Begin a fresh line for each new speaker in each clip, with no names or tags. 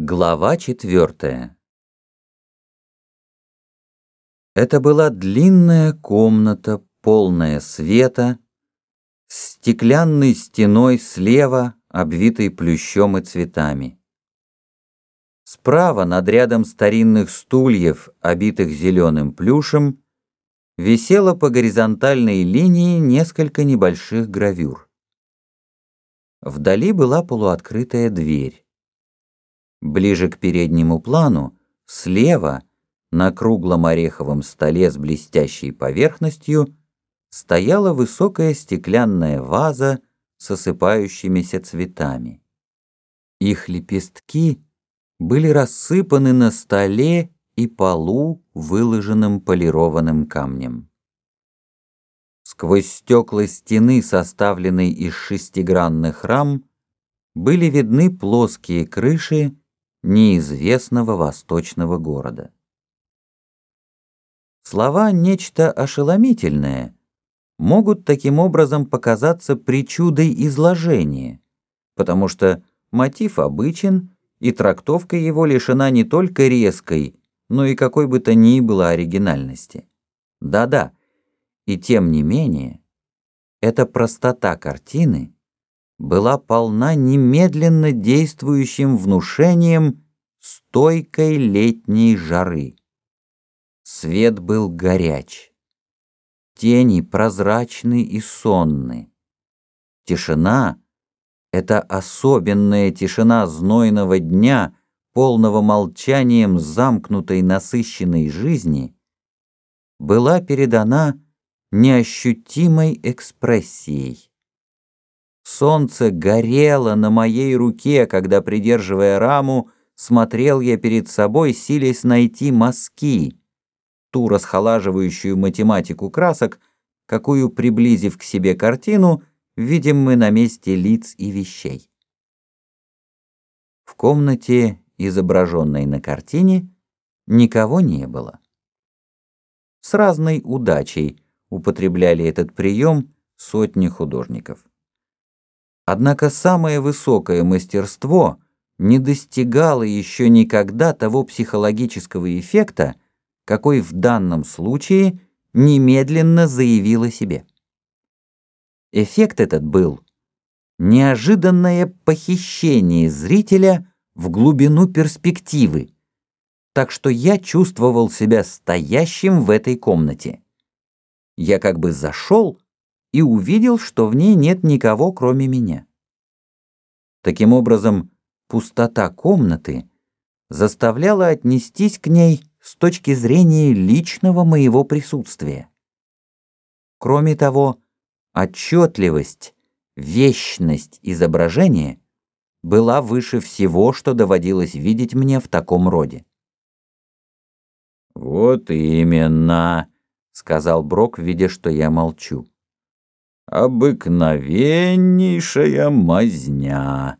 Глава четвертая Это была длинная комната, полная света, с стеклянной стеной слева, обвитой плющом и цветами. Справа, над рядом старинных стульев, обитых зеленым плюшем, висело по горизонтальной линии несколько небольших гравюр. Вдали была полуоткрытая дверь. Ближе к переднему плану, слева, на круглом ореховом столе с блестящей поверхностью, стояла высокая стеклянная ваза с осыпающимися цветами. Их лепестки были рассыпаны на столе и полу, выложенным полированным камнем. Сквозь стекла стены, составленной из шестигранных рам, были видны плоские крыши неизвестного восточного города. Слова «нечто ошеломительное» могут таким образом показаться причудой изложения, потому что мотив обычен, и трактовка его лишена не только резкой, но и какой бы то ни было оригинальности. Да-да, и тем не менее, эта простота картины — была полна немедленно действующим внушением стойкой летней жары. Свет был горяч, тени прозрачны и сонны. Тишина — это особенная тишина знойного дня, полного молчанием замкнутой насыщенной жизни, была передана неощутимой экспрессией. Солнце горело на моей руке, когда, придерживая раму, смотрел я перед собой, силясь найти мазки, ту расхолаживающую математику красок, какую, приблизив к себе картину, видим мы на месте лиц и вещей. В комнате, изображенной на картине, никого не было. С разной удачей употребляли этот прием сотни художников. Однако самое высокое мастерство не достигало еще никогда того психологического эффекта, какой в данном случае немедленно заявил о себе. Эффект этот был неожиданное похищение зрителя в глубину перспективы, так что я чувствовал себя стоящим в этой комнате. Я как бы зашел и увидел, что в ней нет никого, кроме меня. Таким образом, пустота комнаты заставляла отнестись к ней с точки зрения личного моего присутствия. Кроме того, отчетливость, вечность изображения была выше всего, что доводилось видеть мне в таком роде.
«Вот именно», — сказал Брок, видя, что я молчу. Обыкновеннейшая мазня.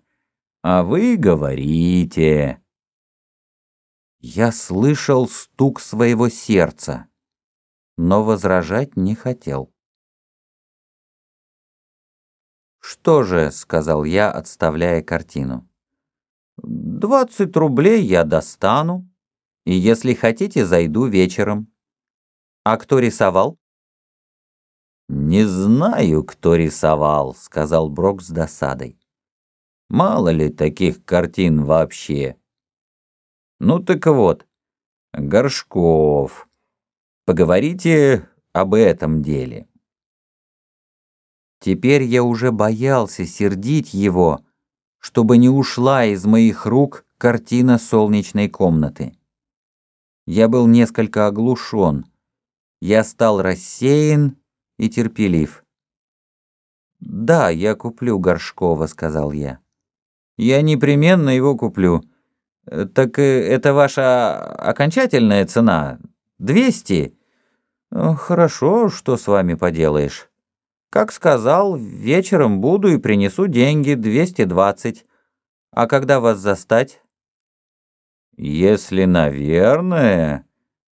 А вы говорите...
Я слышал стук своего сердца, но возражать не хотел. «Что же», — сказал я, отставляя картину, — «двадцать рублей я достану, и если хотите, зайду вечером». «А кто рисовал?»
«Не знаю, кто рисовал», — сказал Брок с досадой. «Мало ли таких картин вообще». «Ну так вот, Горшков, поговорите об этом деле».
Теперь я уже боялся сердить его, чтобы не ушла из моих рук картина солнечной комнаты. Я был несколько оглушен. Я стал рассеян и терпелив. «Да, я куплю Горшкова», — сказал я. «Я непременно его куплю. Так э, это ваша окончательная цена? Двести?» «Хорошо, что с вами поделаешь. Как сказал, вечером буду и принесу деньги, двести двадцать. А когда вас застать?»
«Если, наверное,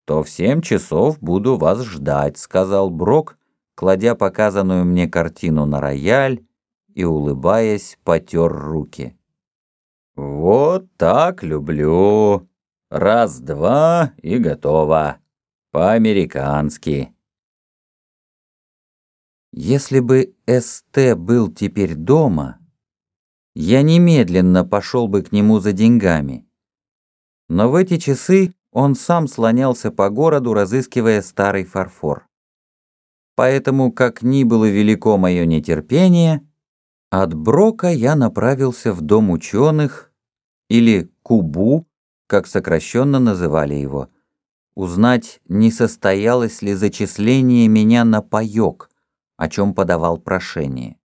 то в семь часов буду вас ждать», — сказал Брок, кладя показанную мне картину на рояль и, улыбаясь, потер руки. Вот так люблю. Раз-два и готово. По-американски.
Если бы СТ был теперь дома, я немедленно пошел бы к нему за деньгами. Но в эти часы он сам слонялся по городу, разыскивая старый фарфор. Поэтому, как ни было велико мое нетерпение, от Брока я направился в Дом ученых, или Кубу, как сокращенно называли его, узнать, не состоялось ли зачисление меня на паёк, о чем подавал прошение.